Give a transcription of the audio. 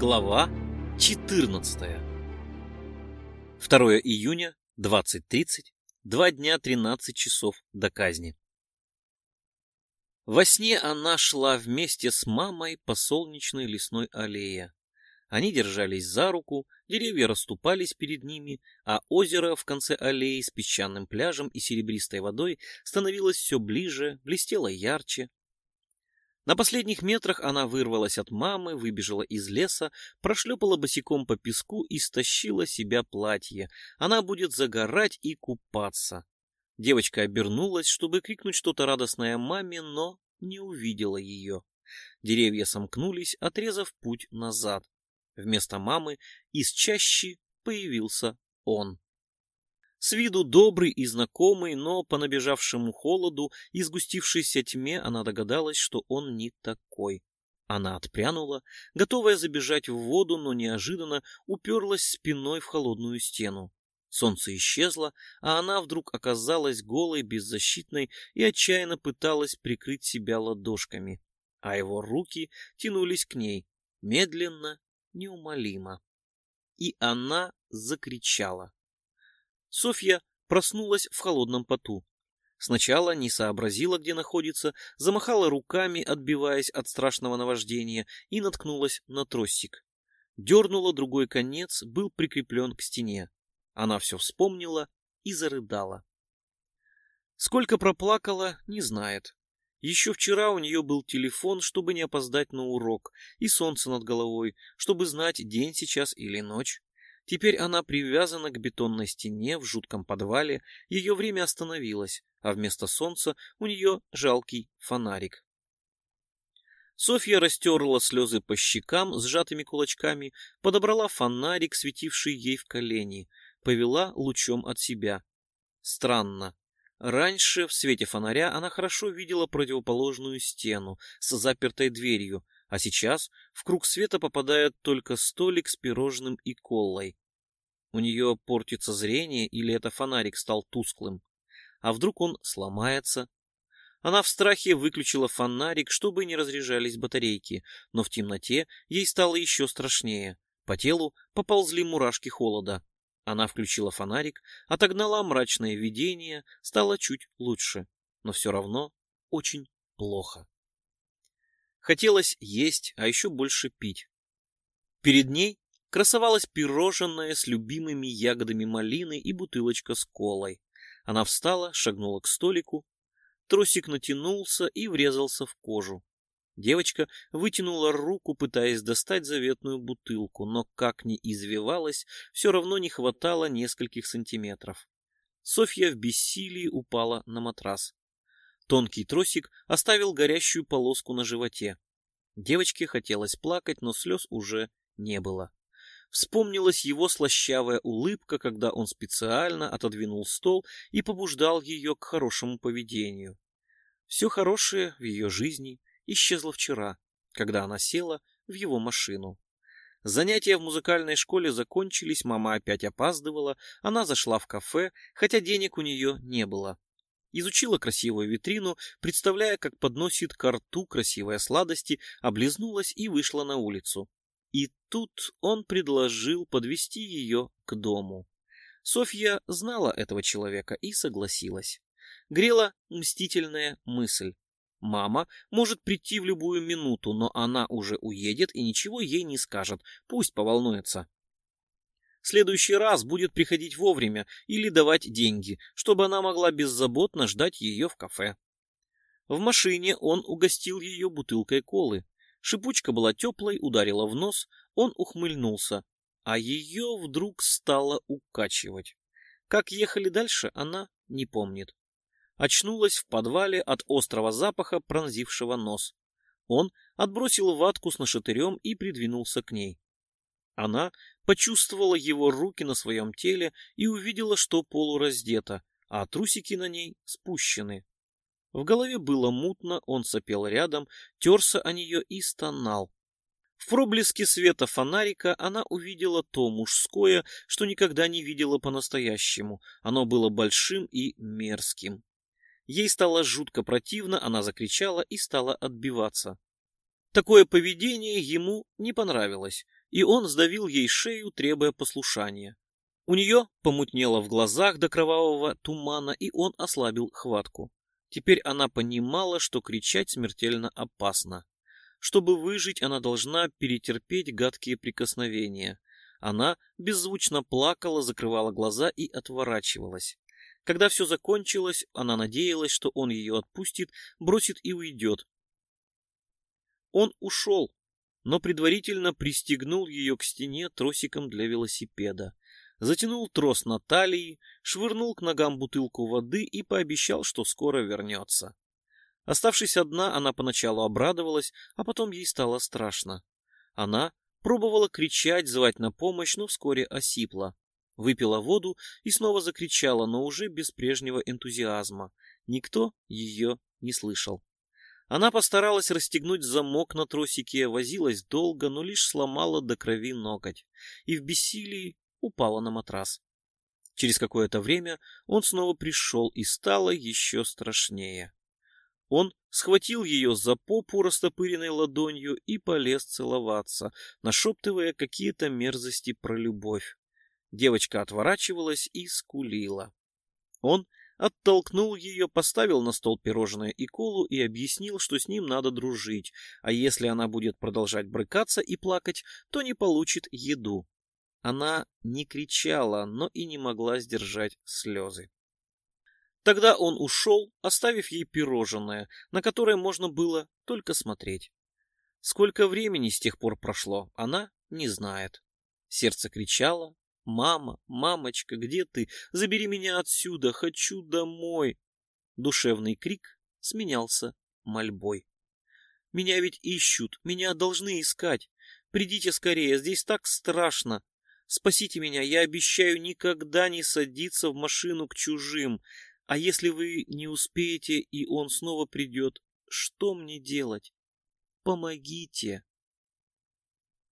Глава 14 2 июня, 20.30, два дня 13 часов до казни. Во сне она шла вместе с мамой по солнечной лесной аллее. Они держались за руку, деревья расступались перед ними, а озеро в конце аллеи с песчаным пляжем и серебристой водой становилось все ближе, блестело ярче. На последних метрах она вырвалась от мамы, выбежала из леса, прошлепала босиком по песку и стащила себя платье. Она будет загорать и купаться. Девочка обернулась, чтобы крикнуть что-то радостное маме, но не увидела ее. Деревья сомкнулись, отрезав путь назад. Вместо мамы из чащи появился он. С виду добрый и знакомый, но по набежавшему холоду и сгустившейся тьме она догадалась, что он не такой. Она отпрянула, готовая забежать в воду, но неожиданно уперлась спиной в холодную стену. Солнце исчезло, а она вдруг оказалась голой, беззащитной и отчаянно пыталась прикрыть себя ладошками, а его руки тянулись к ней, медленно, неумолимо. И она закричала. Софья проснулась в холодном поту. Сначала не сообразила, где находится, замахала руками, отбиваясь от страшного наваждения, и наткнулась на тросик. Дернула другой конец, был прикреплен к стене. Она все вспомнила и зарыдала. Сколько проплакала, не знает. Еще вчера у нее был телефон, чтобы не опоздать на урок, и солнце над головой, чтобы знать, день сейчас или ночь. Теперь она привязана к бетонной стене в жутком подвале, ее время остановилось, а вместо солнца у нее жалкий фонарик. Софья растерла слезы по щекам сжатыми кулачками, подобрала фонарик, светивший ей в колени, повела лучом от себя. Странно. Раньше в свете фонаря она хорошо видела противоположную стену с запертой дверью, а сейчас в круг света попадает только столик с пирожным и колой. У нее портится зрение или это фонарик стал тусклым? А вдруг он сломается? Она в страхе выключила фонарик, чтобы не разряжались батарейки, но в темноте ей стало еще страшнее. По телу поползли мурашки холода. Она включила фонарик, отогнала мрачное видение, стало чуть лучше, но все равно очень плохо. Хотелось есть, а еще больше пить. Перед ней красовалось пирожное с любимыми ягодами малины и бутылочка с колой. Она встала, шагнула к столику. Тросик натянулся и врезался в кожу. Девочка вытянула руку, пытаясь достать заветную бутылку, но как ни извивалась, все равно не хватало нескольких сантиметров. Софья в бессилии упала на матрас. Тонкий тросик оставил горящую полоску на животе. Девочке хотелось плакать, но слез уже не было. Вспомнилась его слащавая улыбка, когда он специально отодвинул стол и побуждал ее к хорошему поведению. Все хорошее в ее жизни исчезла вчера, когда она села в его машину. Занятия в музыкальной школе закончились, мама опять опаздывала, она зашла в кафе, хотя денег у нее не было. Изучила красивую витрину, представляя, как подносит к рту красивые сладости, облизнулась и вышла на улицу. И тут он предложил подвести ее к дому. Софья знала этого человека и согласилась. Грела мстительная мысль. Мама может прийти в любую минуту, но она уже уедет и ничего ей не скажет. Пусть поволнуется. следующий раз будет приходить вовремя или давать деньги, чтобы она могла беззаботно ждать ее в кафе. В машине он угостил ее бутылкой колы. Шипучка была теплой, ударила в нос, он ухмыльнулся, а ее вдруг стало укачивать. Как ехали дальше, она не помнит очнулась в подвале от острого запаха, пронзившего нос. Он отбросил ватку с нашатырем и придвинулся к ней. Она почувствовала его руки на своем теле и увидела, что полураздета, а трусики на ней спущены. В голове было мутно, он сопел рядом, терся о нее и стонал. В проблеске света фонарика она увидела то мужское, что никогда не видела по-настоящему. Оно было большим и мерзким. Ей стало жутко противно, она закричала и стала отбиваться. Такое поведение ему не понравилось. и он сдавил ей шею, требуя послушания. У нее помутнело в глазах до кровавого тумана, и он ослабил хватку. Теперь она понимала, что кричать смертельно опасно. Чтобы выжить, она должна перетерпеть гадкие прикосновения. Она беззвучно плакала, закрывала глаза и отворачивалась. Когда все закончилось, она надеялась, что он ее отпустит, бросит и уйдет. Он ушел, но предварительно пристегнул ее к стене тросиком для велосипеда затянул трос на талии, швырнул к ногам бутылку воды и пообещал, что скоро вернется. Оставшись одна, она поначалу обрадовалась, а потом ей стало страшно. Она пробовала кричать, звать на помощь, но вскоре осипла. Выпила воду и снова закричала, но уже без прежнего энтузиазма. Никто ее не слышал. Она постаралась расстегнуть замок на тросике, возилась долго, но лишь сломала до крови ноготь. И в бессилии упала на матрас. Через какое-то время он снова пришел и стало еще страшнее. Он схватил ее за попу растопыренной ладонью и полез целоваться, нашептывая какие-то мерзости про любовь. Девочка отворачивалась и скулила. Он оттолкнул ее, поставил на стол пирожное и колу и объяснил, что с ним надо дружить, а если она будет продолжать брыкаться и плакать, то не получит еду. Она не кричала, но и не могла сдержать слезы. Тогда он ушел, оставив ей пирожное, на которое можно было только смотреть. Сколько времени с тех пор прошло, она не знает. Сердце кричало «Мама, мамочка, где ты? Забери меня отсюда, хочу домой!» Душевный крик сменялся мольбой. «Меня ведь ищут, меня должны искать. Придите скорее, здесь так страшно. Спасите меня, я обещаю никогда не садиться в машину к чужим. А если вы не успеете, и он снова придет, что мне делать? Помогите.